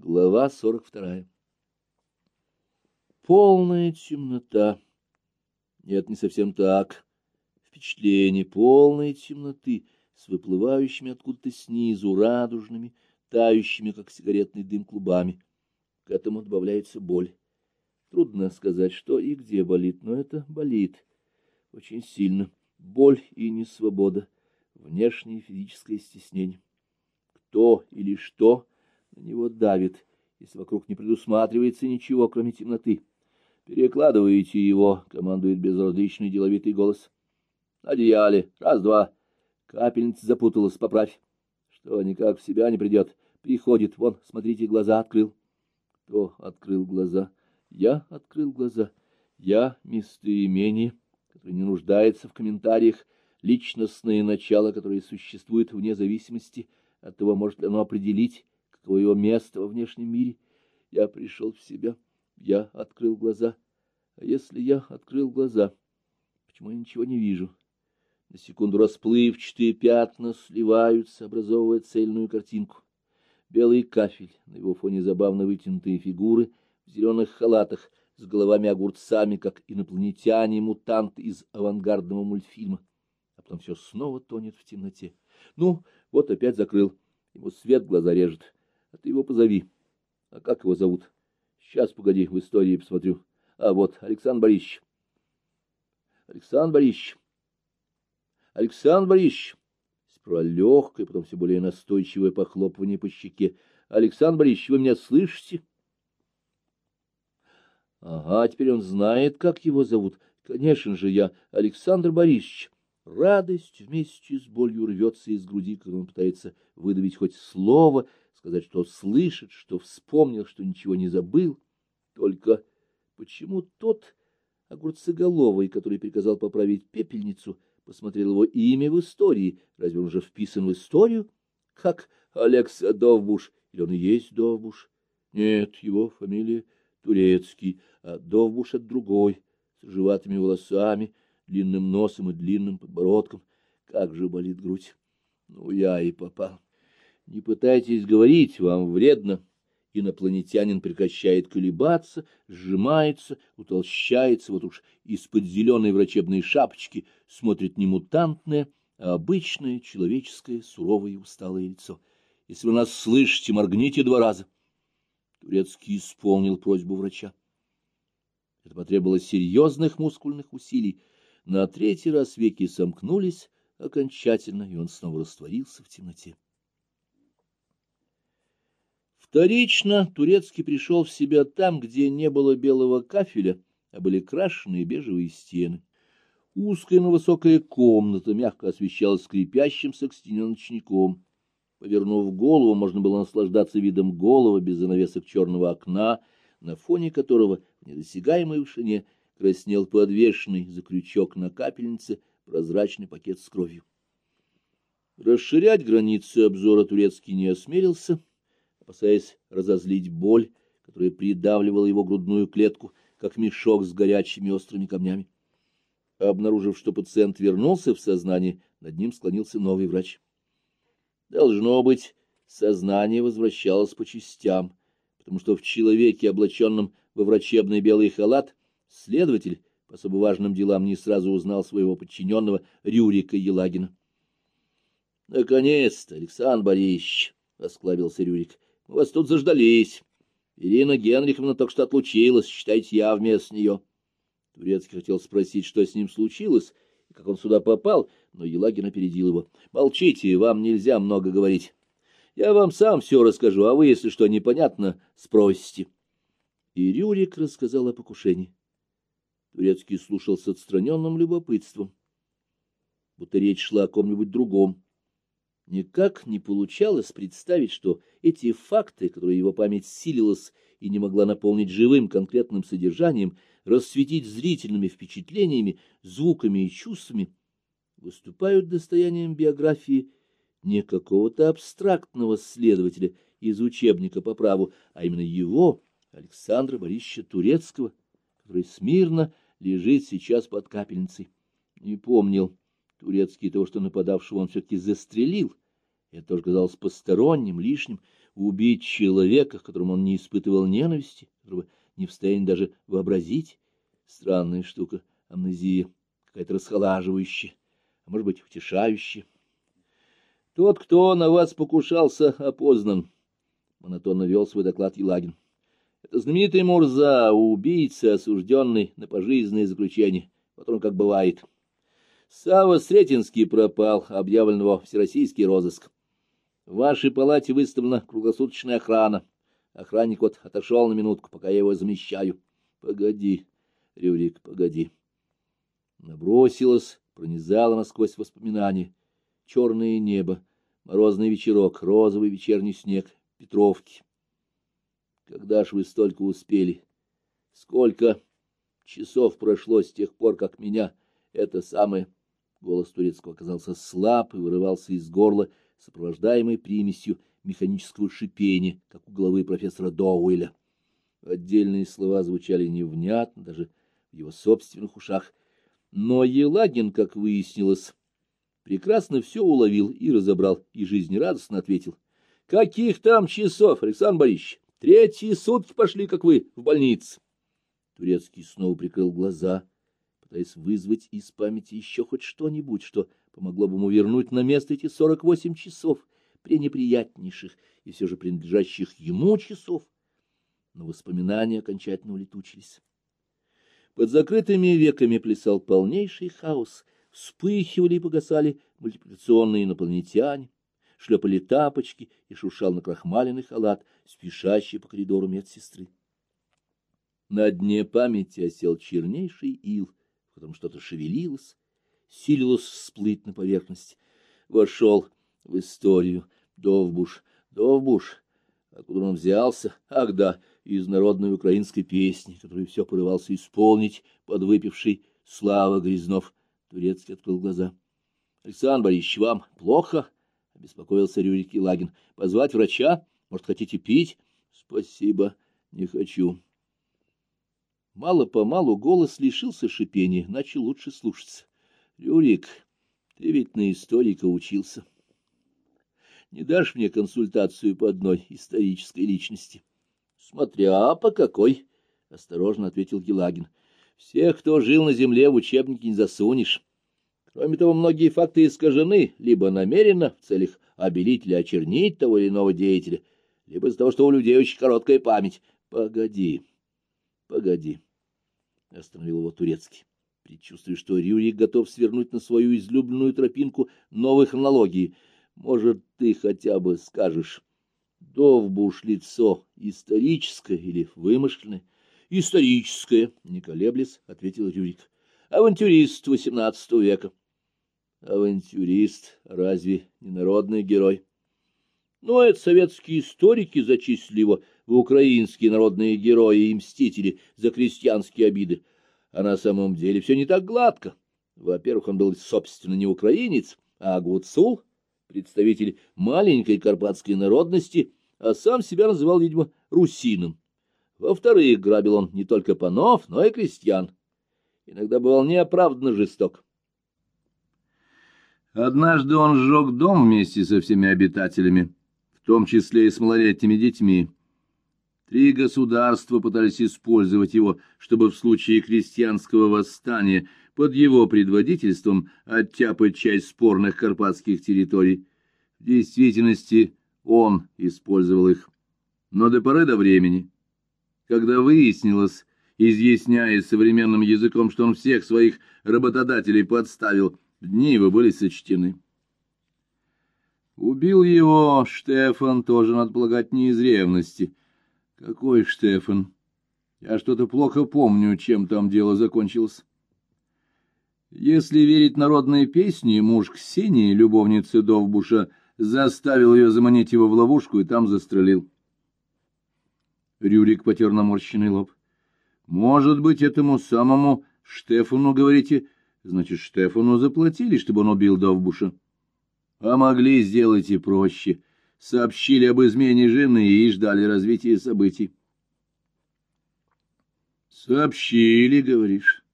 Глава сорок вторая. Полная темнота. Нет, не совсем так. Впечатление полной темноты с выплывающими откуда-то снизу радужными, тающими, как сигаретный дым, клубами. К этому добавляется боль. Трудно сказать, что и где болит, но это болит. Очень сильно. Боль и несвобода. Внешнее физическое стеснение. Кто или что на него давит, если вокруг не предусматривается ничего, кроме темноты. Перекладываете его, — командует безразличный деловитый голос. Одеяле. Раз-два. Капельница запуталась, поправь. Что, никак в себя не придет. Приходит. Вон, смотрите, глаза открыл. Кто открыл глаза? Я открыл глаза. Я местоимение, которое не нуждается в комментариях, личностное начало, которое существует вне зависимости от того, может ли оно определить, каково его место во внешнем мире. Я пришел в себя, я открыл глаза. А если я открыл глаза, почему я ничего не вижу? На секунду расплывчатые пятна сливаются, образовывая цельную картинку. Белый кафель, на его фоне забавно вытянутые фигуры в зеленых халатах с головами-огурцами, как инопланетяне-мутанты из авангардного мультфильма. А потом все снова тонет в темноте. Ну, вот опять закрыл. Ему свет глаза режет. А ты его позови. А как его зовут? Сейчас, погоди, в истории посмотрю. А вот, Александр Борисович. Александр Борисович. Александр Борисович. Сперва легкое, потом все более настойчивое похлопывание по щеке. Александр Борисович, вы меня слышите? Ага, теперь он знает, как его зовут. Конечно же, я Александр Борисович. Радость вместе с болью рвется из груди, когда он пытается выдавить хоть слово, сказать, что слышит, что вспомнил, что ничего не забыл. Только почему тот огурцеголовый, который приказал поправить пепельницу, посмотрел его имя в истории, разве он уже вписан в историю? Как Алекс Довбуш, или он и есть Довбуш? Нет, его фамилия Турецкий, а Довбуш — это другой, с ржеватыми волосами, длинным носом и длинным подбородком. Как же болит грудь! Ну, я и попал. Не пытайтесь говорить, вам вредно. Инопланетянин прекращает колебаться, сжимается, утолщается, вот уж из-под зеленой врачебной шапочки смотрит не мутантное, а обычное человеческое суровое и усталое лицо. Если вы нас слышите, моргните два раза. Турецкий исполнил просьбу врача. Это потребовало серьезных мускульных усилий. На третий раз веки сомкнулись окончательно, и он снова растворился в темноте. Вторично Турецкий пришел в себя там, где не было белого кафеля, а были крашеные бежевые стены. Узкая, но высокая комната мягко освещалась скрипящим сакстине ночником. Повернув голову, можно было наслаждаться видом голого без занавесок черного окна, на фоне которого в недосягаемой вышине краснел подвешенный за крючок на капельнице прозрачный пакет с кровью. Расширять границы обзора турецкий не осмелился, опасаясь разозлить боль, которая придавливала его грудную клетку, как мешок с горячими острыми камнями. Обнаружив, что пациент вернулся в сознание, над ним склонился новый врач. Должно быть, сознание возвращалось по частям, потому что в человеке, облаченном во врачебный белый халат, следователь по особо важным делам не сразу узнал своего подчиненного Рюрика Елагина. — Наконец-то, Александр Борисович! — осклабился Рюрик. Мы вас тут заждались. Ирина Генриховна только что отлучилась, считайте, я вместо нее. Турецкий хотел спросить, что с ним случилось, и как он сюда попал, но Елагин опередил его. — Молчите, вам нельзя много говорить. Я вам сам все расскажу, а вы, если что непонятно, спросите. И Рюрик рассказал о покушении. Турецкий слушал с отстраненным любопытством, будто речь шла о ком-нибудь другом. Никак не получалось представить, что эти факты, которые его память силилась и не могла наполнить живым конкретным содержанием, рассветить зрительными впечатлениями, звуками и чувствами, выступают достоянием биографии не какого-то абстрактного следователя из учебника по праву, а именно его, Александра Борисовича Турецкого, который смирно лежит сейчас под капельницей. Не помнил Турецкий того, что нападавшего он все-таки застрелил. Это тоже казалось посторонним, лишним. Убить человека, к которому он не испытывал ненависти, которого не в состоянии даже вообразить. Странная штука, амнезия, какая-то расхолаживающая, а может быть, утешающая. Тот, кто на вас покушался, опознан, — монотонно вел свой доклад Елагин. Это знаменитый Мурза, убийца, осужденный на пожизненное заключение. Вот он как бывает. Сава Сретенский пропал, объявлен его всероссийский розыск. В вашей палате выставлена круглосуточная охрана. Охранник вот отошел на минутку, пока я его замещаю. Погоди, Рюрик, погоди. Набросилась, пронизала насквозь воспоминания. Черное небо, морозный вечерок, розовый вечерний снег, Петровки. Когда ж вы столько успели? Сколько часов прошло с тех пор, как меня это самое... Голос турецкого оказался слаб и вырывался из горла, сопровождаемый примесью механического шипения, как у головы профессора Доуэля. Отдельные слова звучали невнятно, даже в его собственных ушах. Но Елагин, как выяснилось, прекрасно все уловил и разобрал, и жизнерадостно ответил. — Каких там часов, Александр Борисович? Третьи сутки пошли, как вы, в больнице. Турецкий снова прикрыл глаза, пытаясь вызвать из памяти еще хоть что-нибудь, что помогло бы ему вернуть на место эти сорок восемь часов, пренеприятнейших и все же принадлежащих ему часов. Но воспоминания окончательно улетучились. Под закрытыми веками плясал полнейший хаос, вспыхивали и погасали мультипликационные инопланетяне, шлепали тапочки и шуршал на крахмаленный халат, спешащий по коридору медсестры. На дне памяти осел чернейший ил, в котором что-то шевелилось, силилось всплыть на поверхность. Вошел в историю Довбуш. Довбуш, откуда он взялся? Ах да, из народной украинской песни, которую все порывался исполнить подвыпивший Слава Грязнов. Турецкий открыл глаза. — Александр Борисович, вам плохо? — обеспокоился Рюрик Елагин. — Позвать врача? Может, хотите пить? — Спасибо, не хочу. Мало-помалу голос лишился шипения, начал лучше слушаться. — Рюрик, ты ведь на историка учился. Не дашь мне консультацию по одной исторической личности? — Смотря по какой, — осторожно ответил Елагин. — Всех, кто жил на земле, в учебники не засунешь. Кроме того, многие факты искажены либо намеренно в целях обелить или очернить того или иного деятеля, либо из-за того, что у людей очень короткая память. Погоди, погоди, — остановил его Турецкий, предчувствуя, что Рюрик готов свернуть на свою излюбленную тропинку новой хронологии. Может, ты хотя бы скажешь, Довбуш лицо историческое или вымышленное? Историческое, не колеблясь, — ответил Рюрик. Авантюрист XVIII века. Авантюрист, разве не народный герой? Ну, это советские историки зачислили его в украинские народные герои и мстители за крестьянские обиды. А на самом деле все не так гладко. Во-первых, он был, собственно, не украинец, а гуцул, представитель маленькой карпатской народности, а сам себя называл, видимо, русином. Во-вторых, грабил он не только панов, но и крестьян. Иногда бывал неоправданно жесток. Однажды он сжег дом вместе со всеми обитателями, в том числе и с малолетними детьми. Три государства пытались использовать его, чтобы в случае крестьянского восстания под его предводительством оттяпать часть спорных карпатских территорий. В действительности он использовал их, но до поры до времени. Когда выяснилось, изъясняя современным языком, что он всех своих работодателей подставил, Дни его были сочтены. Убил его Штефан, тоже, надо полагать, не из ревности. Какой Штефан? Я что-то плохо помню, чем там дело закончилось. Если верить народной песне, муж Ксении, любовницы Довбуша, заставил ее заманить его в ловушку и там застрелил. Рюрик потер наморщенный лоб. — Может быть, этому самому Штефану, говорите, Значит, Штефану заплатили, чтобы он убил Довбуша. А могли сделать и проще. Сообщили об измене жены и ждали развития событий. Сообщили, говоришь.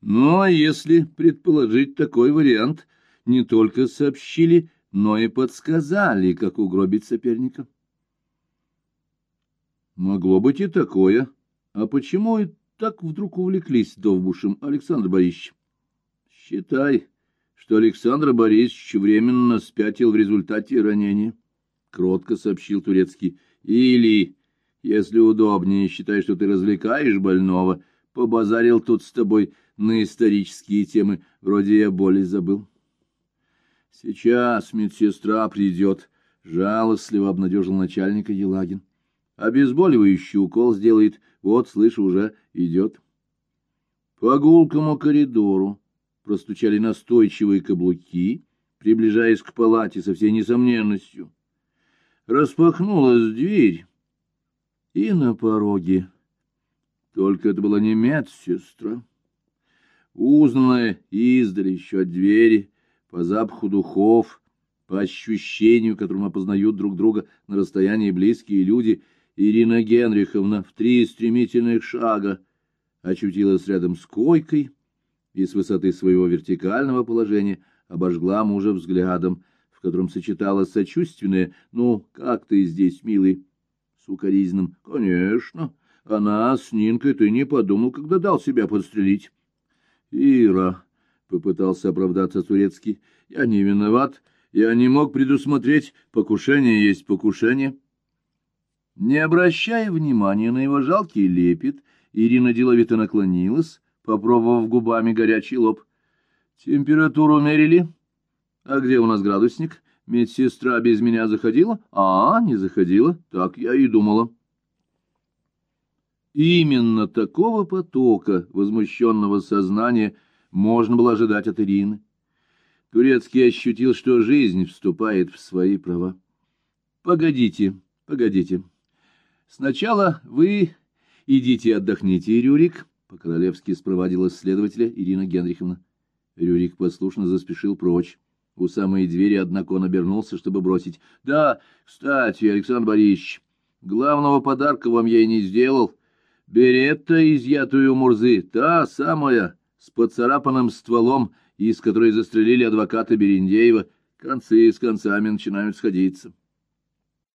Ну, а если предположить такой вариант, не только сообщили, но и подсказали, как угробить соперника. — Могло быть и такое. А почему так вдруг увлеклись Довбушем, Александр Борисович? — Считай, что Александр Борисович временно спятил в результате ранения, — кротко сообщил Турецкий. — Или, если удобнее, считай, что ты развлекаешь больного, побазарил тут с тобой на исторические темы, вроде я боли забыл. — Сейчас медсестра придет, — жалостливо обнадежил начальника Елагин. — Обезболивающий укол сделает, вот, слышу, уже идет. По гулкому коридору простучали настойчивые каблуки, приближаясь к палате со всей несомненностью. Распахнулась дверь, и на пороге. Только это была не медсестра. Узнанная издали еще от двери, по запаху духов, по ощущению, которым опознают друг друга на расстоянии близкие люди, Ирина Генриховна в три стремительных шага очутилась рядом с койкой и с высоты своего вертикального положения обожгла мужа взглядом, в котором сочеталось сочувственное «Ну, как ты здесь, милый?» с укоризненным «Конечно, она с Нинкой ты не подумал, когда дал себя подстрелить». «Ира», — попытался оправдаться Турецкий, — «я не виноват, я не мог предусмотреть, покушение есть покушение». Не обращая внимания на его жалкий лепет, Ирина деловито наклонилась, попробовав губами горячий лоб. «Температуру мерили? А где у нас градусник? Медсестра без меня заходила? А, не заходила, так я и думала». Именно такого потока возмущенного сознания можно было ожидать от Ирины. Турецкий ощутил, что жизнь вступает в свои права. «Погодите, погодите. Сначала вы идите отдохните, Рюрик», — по-королевски спровадила следователя Ирина Генриховна. Рюрик послушно заспешил прочь. У самой двери, однако, он обернулся, чтобы бросить. «Да, кстати, Александр Борисович, главного подарка вам я и не сделал». Беретта, изъятую у Мурзы, та самая, с поцарапанным стволом, из которой застрелили адвоката Берендеева, концы с концами начинают сходиться.